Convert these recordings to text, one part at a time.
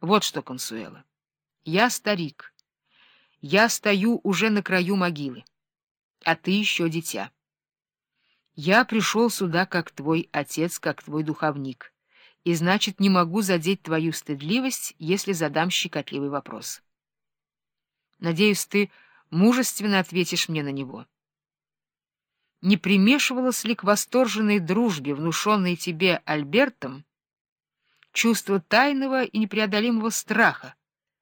Вот что, Консуэла, я старик. Я стою уже на краю могилы, а ты еще дитя. Я пришел сюда как твой отец, как твой духовник, и, значит, не могу задеть твою стыдливость, если задам щекотливый вопрос. Надеюсь, ты мужественно ответишь мне на него. Не примешивалось ли к восторженной дружбе, внушенной тебе Альбертом, чувство тайного и непреодолимого страха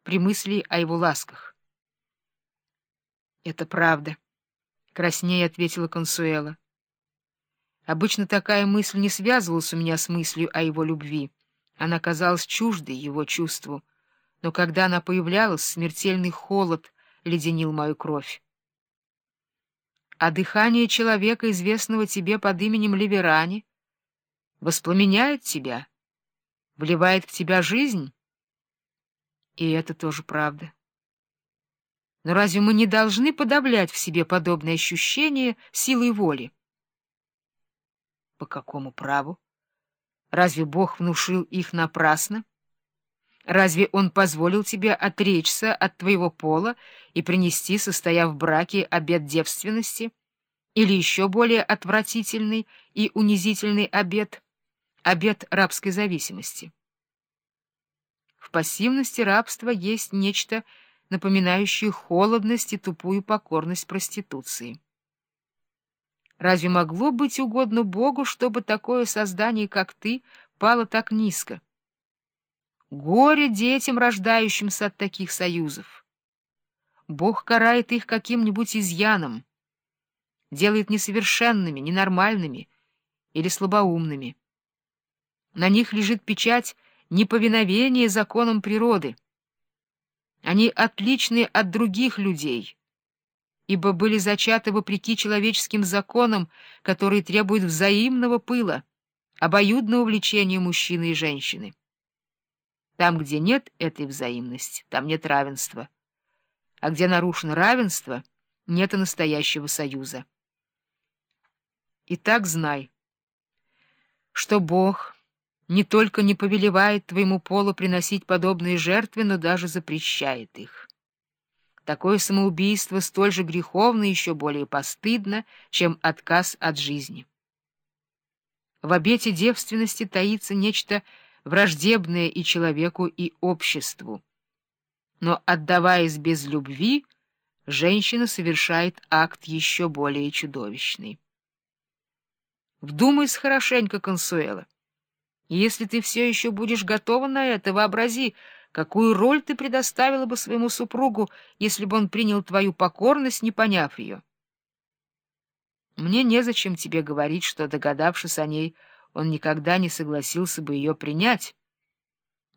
при мысли о его ласках? — Это правда, — краснее ответила Консуэла. Обычно такая мысль не связывалась у меня с мыслью о его любви. Она казалась чуждой его чувству, но когда она появлялась, смертельный холод леденил мою кровь. А дыхание человека, известного тебе под именем Ливерани, воспламеняет тебя, вливает в тебя жизнь? И это тоже правда. Но разве мы не должны подавлять в себе подобные ощущения силой воли? По какому праву? Разве Бог внушил их напрасно? Разве Он позволил тебе отречься от твоего пола и принести, состояв в браке, обет девственности? Или еще более отвратительный и унизительный обет — обет рабской зависимости? В пассивности рабства есть нечто, напоминающее холодность и тупую покорность проституции. Разве могло быть угодно Богу, чтобы такое создание, как ты, пало так низко? Горе детям, рождающимся от таких союзов. Бог карает их каким-нибудь изъяном, делает несовершенными, ненормальными или слабоумными. На них лежит печать неповиновения законам природы. Они отличны от других людей — ибо были зачаты вопреки человеческим законам, которые требуют взаимного пыла, обоюдного влечения мужчины и женщины. Там, где нет этой взаимности, там нет равенства. А где нарушено равенство, нет и настоящего союза. Итак, знай, что Бог не только не повелевает твоему полу приносить подобные жертвы, но даже запрещает их. Такое самоубийство столь же греховно и еще более постыдно, чем отказ от жизни. В обете девственности таится нечто враждебное и человеку, и обществу. Но, отдаваясь без любви, женщина совершает акт еще более чудовищный. Вдумайся хорошенько, Консуэла. Если ты все еще будешь готова на это, вообрази, Какую роль ты предоставила бы своему супругу, если бы он принял твою покорность, не поняв ее? Мне незачем тебе говорить, что, догадавшись о ней, он никогда не согласился бы ее принять.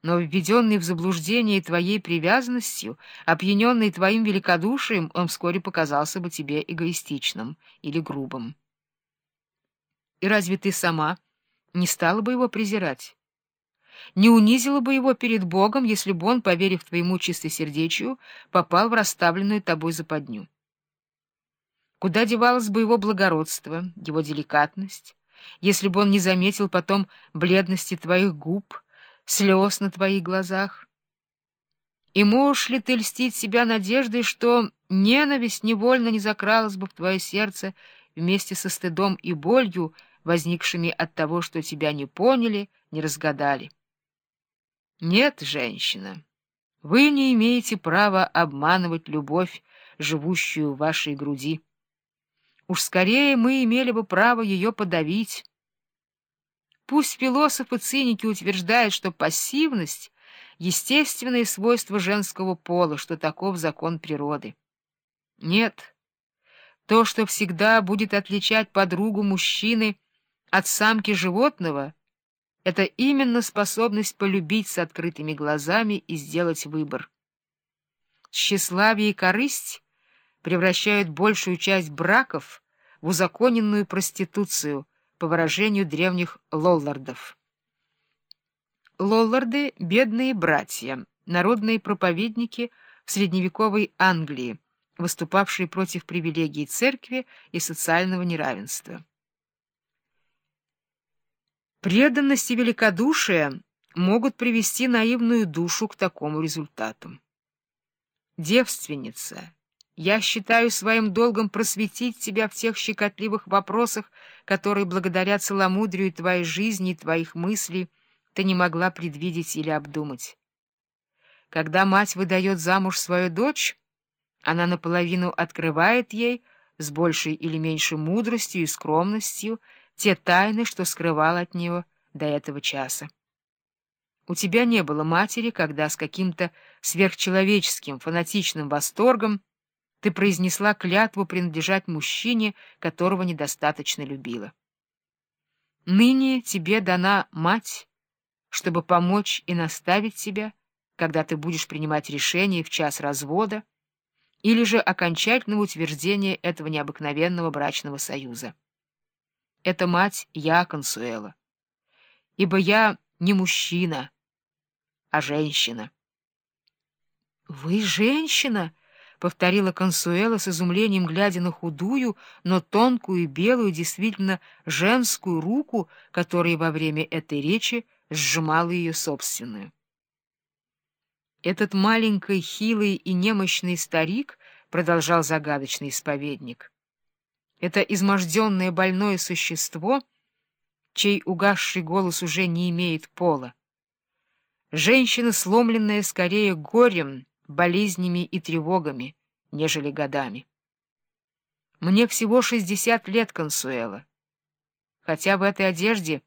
Но введенный в заблуждение твоей привязанностью, опьяненный твоим великодушием, он вскоре показался бы тебе эгоистичным или грубым. И разве ты сама не стала бы его презирать? не унизило бы его перед Богом, если бы он, поверив твоему чистосердечию, попал в расставленную тобой западню. Куда девалось бы его благородство, его деликатность, если бы он не заметил потом бледности твоих губ, слез на твоих глазах? И можешь ли ты льстить себя надеждой, что ненависть невольно не закралась бы в твое сердце вместе со стыдом и болью, возникшими от того, что тебя не поняли, не разгадали? Нет, женщина, вы не имеете права обманывать любовь, живущую в вашей груди. Уж скорее мы имели бы право ее подавить. Пусть философы-циники утверждают, что пассивность — естественное свойство женского пола, что таков закон природы. Нет, то, что всегда будет отличать подругу мужчины от самки животного — это именно способность полюбить с открытыми глазами и сделать выбор. Тщеславие и корысть превращают большую часть браков в узаконенную проституцию, по выражению древних лоллардов. Лолларды — бедные братья, народные проповедники в средневековой Англии, выступавшие против привилегий церкви и социального неравенства. Преданность и великодушие могут привести наивную душу к такому результату. Девственница, я считаю своим долгом просветить тебя в тех щекотливых вопросах, которые благодаря целомудрию твоей жизни и твоих мыслей ты не могла предвидеть или обдумать. Когда мать выдает замуж свою дочь, она наполовину открывает ей с большей или меньшей мудростью и скромностью те тайны, что скрывал от нее до этого часа. У тебя не было матери, когда с каким-то сверхчеловеческим, фанатичным восторгом ты произнесла клятву принадлежать мужчине, которого недостаточно любила. Ныне тебе дана мать, чтобы помочь и наставить тебя, когда ты будешь принимать решение в час развода или же окончательного утверждения этого необыкновенного брачного союза. Это мать я, Консуэла, ибо я не мужчина, а женщина. — Вы женщина? — повторила Консуэла с изумлением, глядя на худую, но тонкую и белую, действительно женскую руку, которая во время этой речи сжимала ее собственную. Этот маленький, хилый и немощный старик, — продолжал загадочный исповедник, — это изможденное больное существо, чей угасший голос уже не имеет пола. Женщина, сломленная скорее горем, болезнями и тревогами, нежели годами. Мне всего шестьдесят лет, Консуэла. Хотя в этой одежде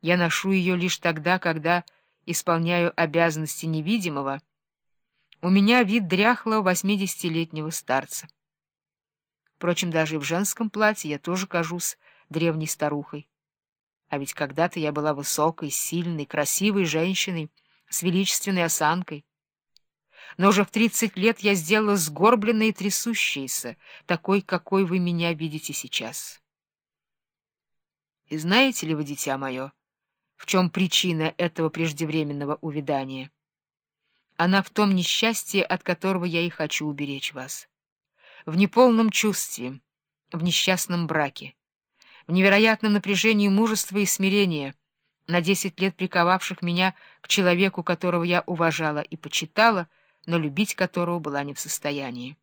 я ношу ее лишь тогда, когда исполняю обязанности невидимого, у меня вид дряхлого восьмидесятилетнего старца. Впрочем, даже в женском платье я тоже кажусь древней старухой. А ведь когда-то я была высокой, сильной, красивой женщиной с величественной осанкой. Но уже в тридцать лет я сделала сгорбленной и трясущейся, такой, какой вы меня видите сейчас. И знаете ли вы, дитя мое, в чем причина этого преждевременного увядания? Она в том несчастье, от которого я и хочу уберечь вас. В неполном чувстве, в несчастном браке в невероятном напряжении мужества и смирения, на десять лет приковавших меня к человеку, которого я уважала и почитала, но любить которого была не в состоянии.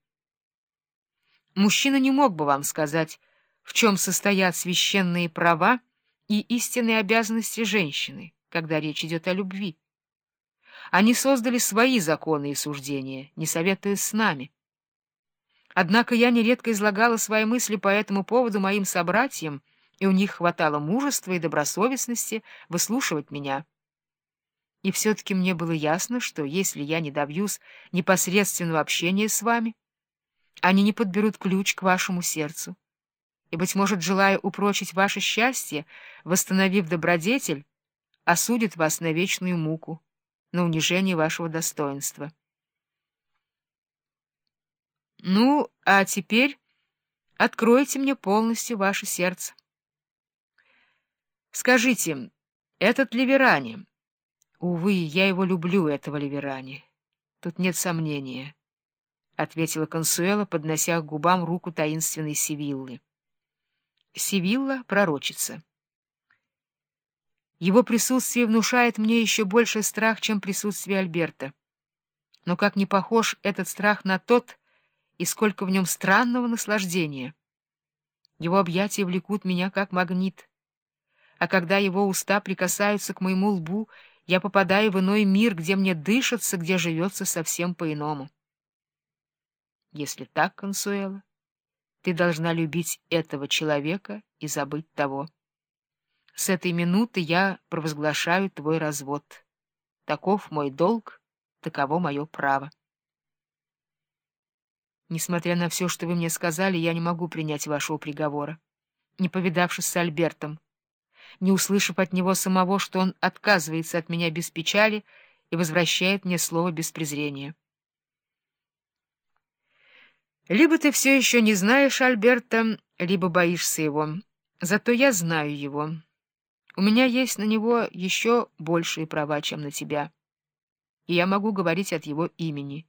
Мужчина не мог бы вам сказать, в чем состоят священные права и истинные обязанности женщины, когда речь идет о любви. Они создали свои законы и суждения, не советуясь с нами. Однако я нередко излагала свои мысли по этому поводу моим собратьям, и у них хватало мужества и добросовестности выслушивать меня. И все-таки мне было ясно, что если я не добьюсь непосредственного общения с вами, они не подберут ключ к вашему сердцу. И, быть может, желая упрочить ваше счастье, восстановив добродетель, осудит вас на вечную муку, на унижение вашего достоинства. Ну, а теперь откройте мне полностью ваше сердце. Скажите, этот Ливерани... Увы, я его люблю, этого Ливерани. Тут нет сомнения, — ответила Консуэла, поднося к губам руку таинственной Сивиллы. Сивилла — пророчица. Его присутствие внушает мне еще больше страх, чем присутствие Альберта. Но как не похож этот страх на тот, и сколько в нем странного наслаждения. Его объятия влекут меня, как магнит а когда его уста прикасаются к моему лбу, я попадаю в иной мир, где мне дышится, где живется совсем по-иному. Если так, Консуэла, ты должна любить этого человека и забыть того. С этой минуты я провозглашаю твой развод. Таков мой долг, таково мое право. Несмотря на все, что вы мне сказали, я не могу принять вашего приговора, не повидавшись с Альбертом, не услышав от него самого, что он отказывается от меня без печали и возвращает мне слово без презрения. Либо ты все еще не знаешь Альберта, либо боишься его. Зато я знаю его. У меня есть на него еще большие права, чем на тебя. И я могу говорить от его имени.